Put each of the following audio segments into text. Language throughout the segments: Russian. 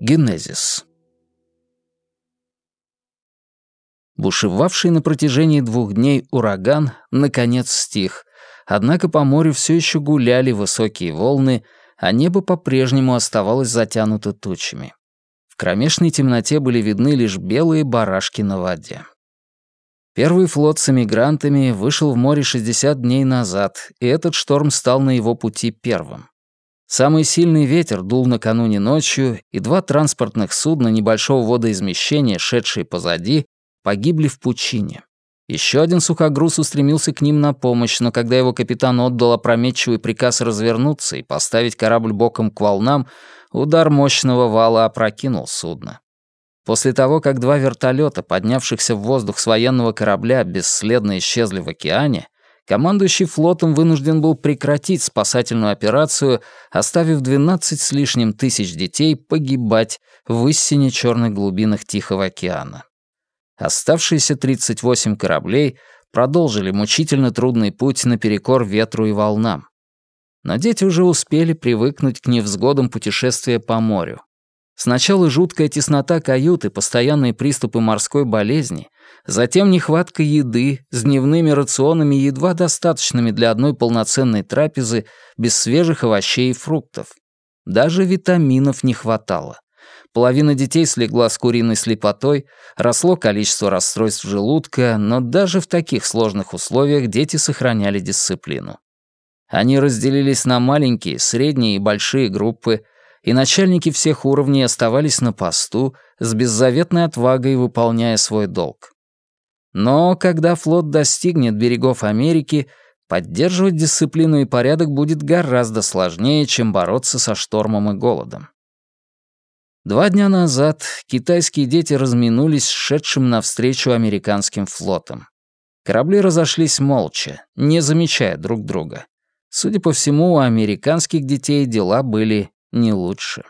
Генезис. Бушевавший на протяжении двух дней ураган наконец стих, однако по морю все еще гуляли высокие волны, а небо по-прежнему оставалось затянуто тучами. В кромешной темноте были видны лишь белые барашки на воде. Первый флот с эмигрантами вышел в море 60 дней назад, и этот шторм стал на его пути первым. Самый сильный ветер дул накануне ночью, и два транспортных судна небольшого водоизмещения, шедшие позади, погибли в пучине. Еще один сухогруз устремился к ним на помощь, но когда его капитан отдал опрометчивый приказ развернуться и поставить корабль боком к волнам, удар мощного вала опрокинул судно. После того, как два вертолета, поднявшихся в воздух с военного корабля, бесследно исчезли в океане, командующий флотом вынужден был прекратить спасательную операцию, оставив 12 с лишним тысяч детей погибать в истине черных глубинах Тихого океана. Оставшиеся 38 кораблей продолжили мучительно трудный путь наперекор ветру и волнам. Но дети уже успели привыкнуть к невзгодам путешествия по морю. Сначала жуткая теснота каюты, постоянные приступы морской болезни, затем нехватка еды с дневными рационами едва достаточными для одной полноценной трапезы без свежих овощей и фруктов. Даже витаминов не хватало. Половина детей слегла с куриной слепотой, росло количество расстройств желудка, но даже в таких сложных условиях дети сохраняли дисциплину. Они разделились на маленькие, средние и большие группы, и начальники всех уровней оставались на посту, с беззаветной отвагой выполняя свой долг. Но когда флот достигнет берегов Америки, поддерживать дисциплину и порядок будет гораздо сложнее, чем бороться со штормом и голодом. Два дня назад китайские дети разминулись с шедшим навстречу американским флотом. Корабли разошлись молча, не замечая друг друга. Судя по всему, у американских детей дела были не лучше.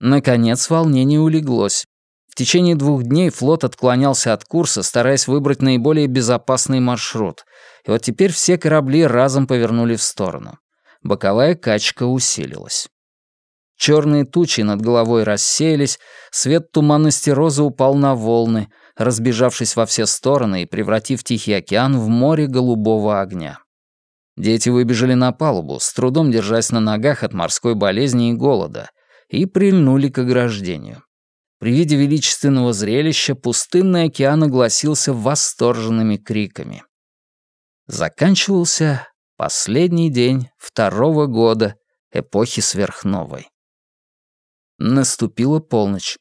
Наконец волнение улеглось. В течение двух дней флот отклонялся от курса, стараясь выбрать наиболее безопасный маршрут. И вот теперь все корабли разом повернули в сторону. Боковая качка усилилась. Черные тучи над головой рассеялись, свет туманности розы упал на волны, разбежавшись во все стороны и превратив Тихий океан в море голубого огня. Дети выбежали на палубу, с трудом держась на ногах от морской болезни и голода, и прильнули к ограждению. При виде величественного зрелища пустынный океан огласился восторженными криками. Заканчивался последний день второго года эпохи сверхновой. Наступила полночь.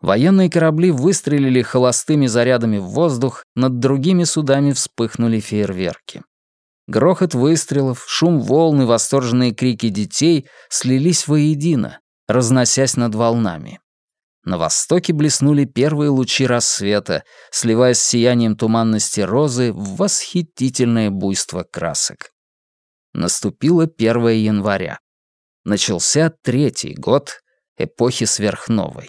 Военные корабли выстрелили холостыми зарядами в воздух, над другими судами вспыхнули фейерверки. Грохот выстрелов, шум волн и восторженные крики детей слились воедино, разносясь над волнами. На востоке блеснули первые лучи рассвета, сливаясь с сиянием туманности розы в восхитительное буйство красок. Наступило 1 января. Начался третий год эпохи сверхновой.